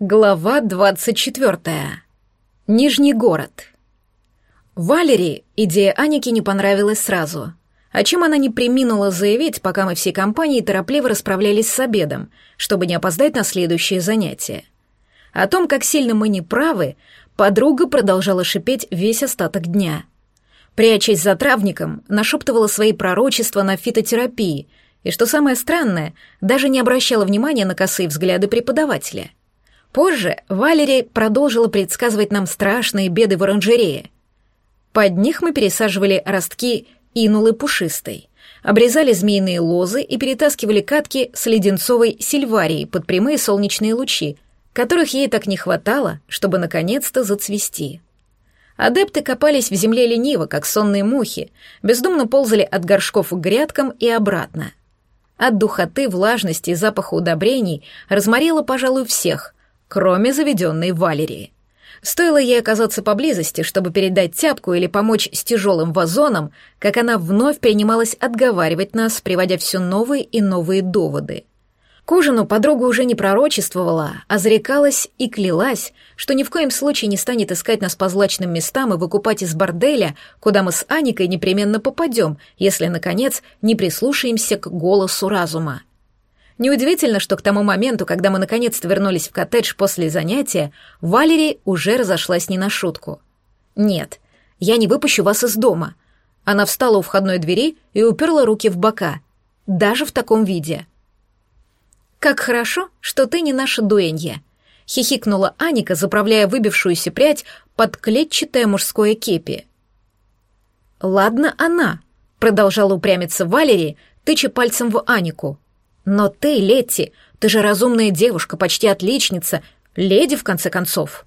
Глава 24. Нижний город. Валерии идея Аники не понравилась сразу. О чем она не приминула заявить, пока мы всей компанией торопливо расправлялись с обедом, чтобы не опоздать на следующее занятие. О том, как сильно мы не правы, подруга продолжала шипеть весь остаток дня. Прячась за травником, нашептывала свои пророчества на фитотерапии, и, что самое странное, даже не обращала внимания на косые взгляды преподавателя — Позже Валерия продолжила предсказывать нам страшные беды в оранжерее. Под них мы пересаживали ростки инулы пушистой, обрезали змеиные лозы и перетаскивали катки с леденцовой сильварией под прямые солнечные лучи, которых ей так не хватало, чтобы наконец-то зацвести. Адепты копались в земле лениво, как сонные мухи, бездумно ползали от горшков к грядкам и обратно. От духоты, влажности и запаха удобрений разморило, пожалуй, всех, кроме заведенной Валерии. Стоило ей оказаться поблизости, чтобы передать тяпку или помочь с тяжелым вазоном, как она вновь принималась отговаривать нас, приводя все новые и новые доводы. К ужину подруга уже не пророчествовала, а зарекалась и клялась, что ни в коем случае не станет искать нас по злачным местам и выкупать из борделя, куда мы с Аникой непременно попадем, если, наконец, не прислушаемся к голосу разума. Неудивительно, что к тому моменту, когда мы наконец-то вернулись в коттедж после занятия, Валерий уже разошлась не на шутку. «Нет, я не выпущу вас из дома». Она встала у входной двери и уперла руки в бока. Даже в таком виде. «Как хорошо, что ты не наша дуэнья», — хихикнула Аника, заправляя выбившуюся прядь под клетчатое мужское кепи. «Ладно она», — продолжала упрямиться Валерий, тыча пальцем в Анику. Но ты, Летти, ты же разумная девушка, почти отличница, леди, в конце концов.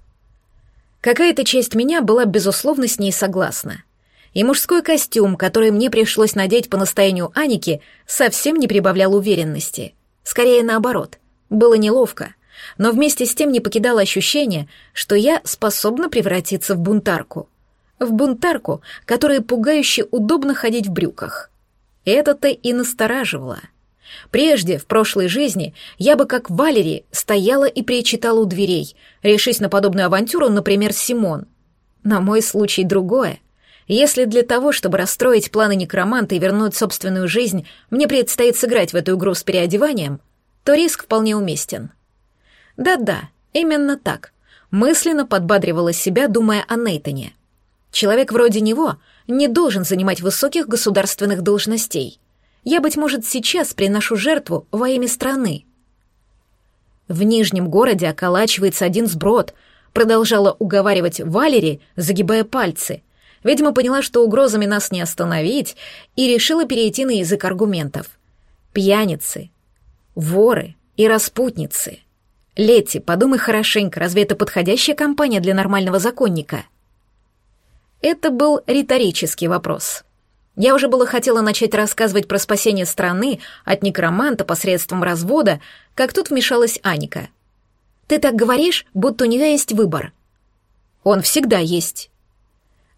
Какая-то часть меня была, безусловно, с ней согласна. И мужской костюм, который мне пришлось надеть по настоянию Аники, совсем не прибавлял уверенности. Скорее наоборот. Было неловко. Но вместе с тем не покидало ощущение, что я способна превратиться в бунтарку. В бунтарку, которая пугающе удобно ходить в брюках. Это-то и настораживало — Прежде, в прошлой жизни, я бы, как Валери, стояла и причитала у дверей, решись на подобную авантюру, например, Симон. На мой случай другое. Если для того, чтобы расстроить планы некроманта и вернуть собственную жизнь, мне предстоит сыграть в эту игру с переодеванием, то риск вполне уместен. Да-да, именно так. Мысленно подбадривала себя, думая о Нейтоне. Человек вроде него не должен занимать высоких государственных должностей — я, быть может, сейчас приношу жертву во имя страны. В Нижнем городе околачивается один сброд, продолжала уговаривать Валери, загибая пальцы. Видимо, поняла, что угрозами нас не остановить, и решила перейти на язык аргументов. Пьяницы, воры и распутницы. Летти, подумай хорошенько, разве это подходящая компания для нормального законника? Это был риторический вопрос. Я уже было хотела начать рассказывать про спасение страны от некроманта посредством развода, как тут вмешалась Аника. «Ты так говоришь, будто у нее есть выбор». «Он всегда есть».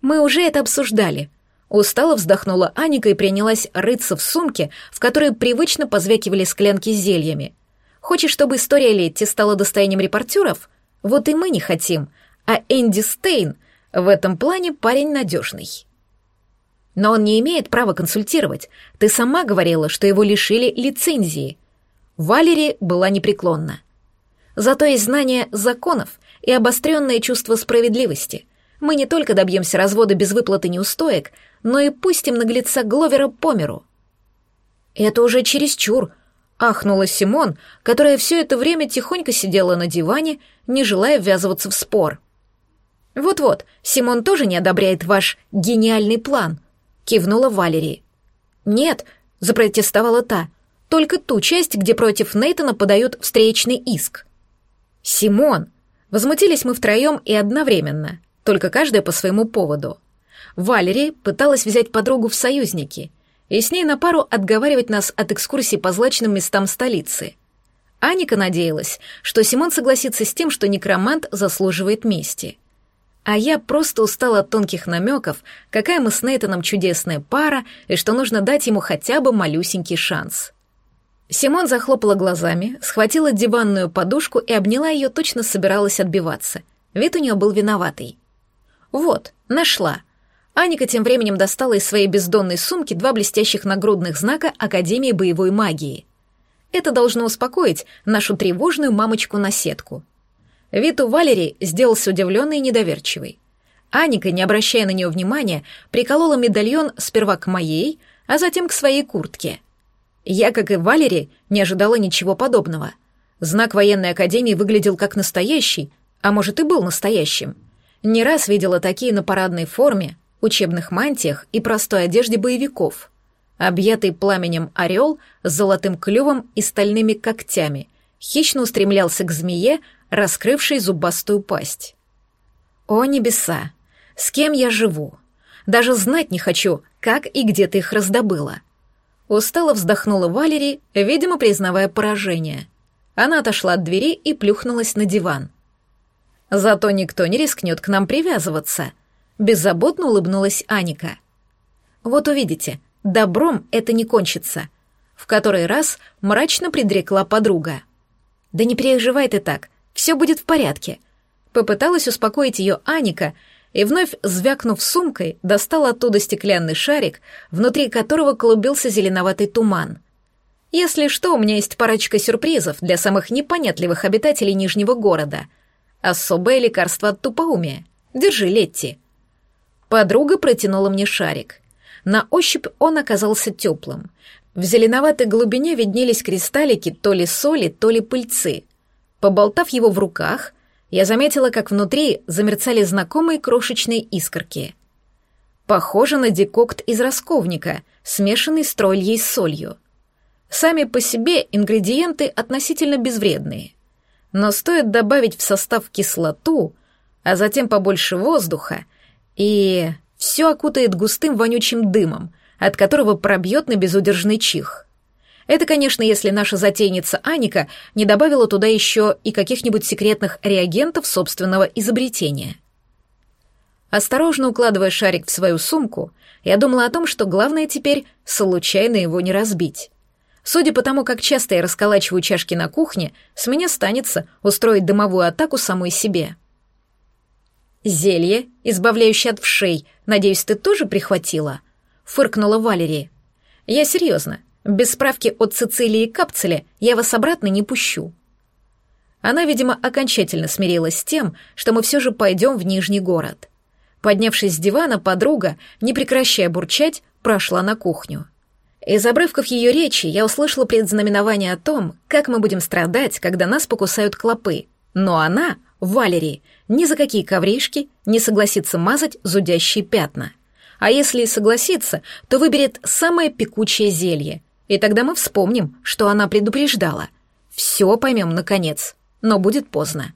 «Мы уже это обсуждали». Устало вздохнула Аника и принялась рыться в сумке, в которой привычно позвякивали склянки с зельями. «Хочешь, чтобы история Летти стала достоянием репортеров? Вот и мы не хотим. А Энди Стейн в этом плане парень надежный». Но он не имеет права консультировать. Ты сама говорила, что его лишили лицензии. Валери была непреклонна. Зато есть знание законов и обостренное чувство справедливости. Мы не только добьемся развода без выплаты неустоек, но и пустим наглеца Гловера по миру. Это уже чересчур, ахнула Симон, которая все это время тихонько сидела на диване, не желая ввязываться в спор. Вот-вот, Симон тоже не одобряет ваш гениальный план — кивнула Валерий. «Нет», — запротестовала та, — «только ту часть, где против Нейтона подают встречный иск». «Симон!» Возмутились мы втроем и одновременно, только каждая по своему поводу. Валерия пыталась взять подругу в союзники и с ней на пару отговаривать нас от экскурсий по злачным местам столицы. Аника надеялась, что Симон согласится с тем, что некромант заслуживает мести — а я просто устала от тонких намеков, какая мы с Нейтаном чудесная пара и что нужно дать ему хотя бы малюсенький шанс. Симон захлопала глазами, схватила диванную подушку и обняла ее, точно собиралась отбиваться. Вид у нее был виноватый. «Вот, нашла». Аника тем временем достала из своей бездонной сумки два блестящих нагрудных знака Академии боевой магии. Это должно успокоить нашу тревожную мамочку-наседку. Вид у Валерии сделался удивленный и недоверчивый. Аника, не обращая на нее внимания, приколола медальон сперва к моей, а затем к своей куртке — я, как и Валери, не ожидала ничего подобного. Знак военной академии выглядел как настоящий, а может и был настоящим. Не раз видела такие на парадной форме, учебных мантиях и простой одежде боевиков. Объятый пламенем орел с золотым клювом и стальными когтями хищно устремлялся к змее, раскрывшей зубастую пасть. О небеса! С кем я живу? Даже знать не хочу, как и где ты их раздобыла. Устало вздохнула Валери, видимо, признавая поражение. Она отошла от двери и плюхнулась на диван. «Зато никто не рискнет к нам привязываться», — беззаботно улыбнулась Аника. «Вот увидите, добром это не кончится», — в который раз мрачно предрекла подруга. «Да не переживай ты так, все будет в порядке», — попыталась успокоить ее Аника, — и вновь, звякнув сумкой, достал оттуда стеклянный шарик, внутри которого клубился зеленоватый туман. Если что, у меня есть парочка сюрпризов для самых непонятливых обитателей Нижнего города. Особое лекарство от тупоумия. Держи, Летти. Подруга протянула мне шарик. На ощупь он оказался теплым. В зеленоватой глубине виднелись кристаллики то ли соли, то ли пыльцы. Поболтав его в руках — я заметила, как внутри замерцали знакомые крошечные искорки. Похоже на декокт из расковника, смешанный с тролльей с солью. Сами по себе ингредиенты относительно безвредные. Но стоит добавить в состав кислоту, а затем побольше воздуха, и все окутает густым вонючим дымом, от которого пробьет на безудержный чих. Это, конечно, если наша затейница Аника не добавила туда еще и каких-нибудь секретных реагентов собственного изобретения. Осторожно укладывая шарик в свою сумку, я думала о том, что главное теперь случайно его не разбить. Судя по тому, как часто я расколачиваю чашки на кухне, с меня станется устроить дымовую атаку самой себе. «Зелье, избавляющее от вшей, надеюсь, ты тоже прихватила?» — фыркнула Валерия. «Я серьезно. Без справки от Цицилии Капцеля я вас обратно не пущу. Она, видимо, окончательно смирилась с тем, что мы все же пойдем в Нижний город. Поднявшись с дивана, подруга, не прекращая бурчать, прошла на кухню. Из обрывков ее речи я услышала предзнаменование о том, как мы будем страдать, когда нас покусают клопы. Но она, Валерий, ни за какие ковришки не согласится мазать зудящие пятна. А если и согласится, то выберет самое пекучее зелье — и тогда мы вспомним, что она предупреждала. Все поймем, наконец, но будет поздно.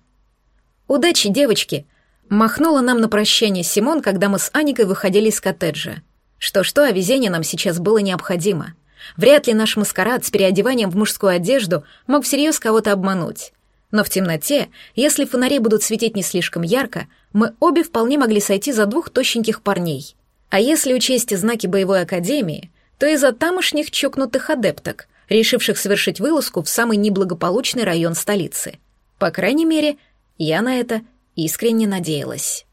«Удачи, девочки!» — махнула нам на прощание Симон, когда мы с Аникой выходили из коттеджа. Что-что, а везение нам сейчас было необходимо. Вряд ли наш маскарад с переодеванием в мужскую одежду мог всерьез кого-то обмануть. Но в темноте, если фонари будут светить не слишком ярко, мы обе вполне могли сойти за двух тощеньких парней. А если учесть знаки боевой академии, то из-за тамошних чокнутых адепток, решивших совершить вылазку в самый неблагополучный район столицы. По крайней мере, я на это искренне надеялась.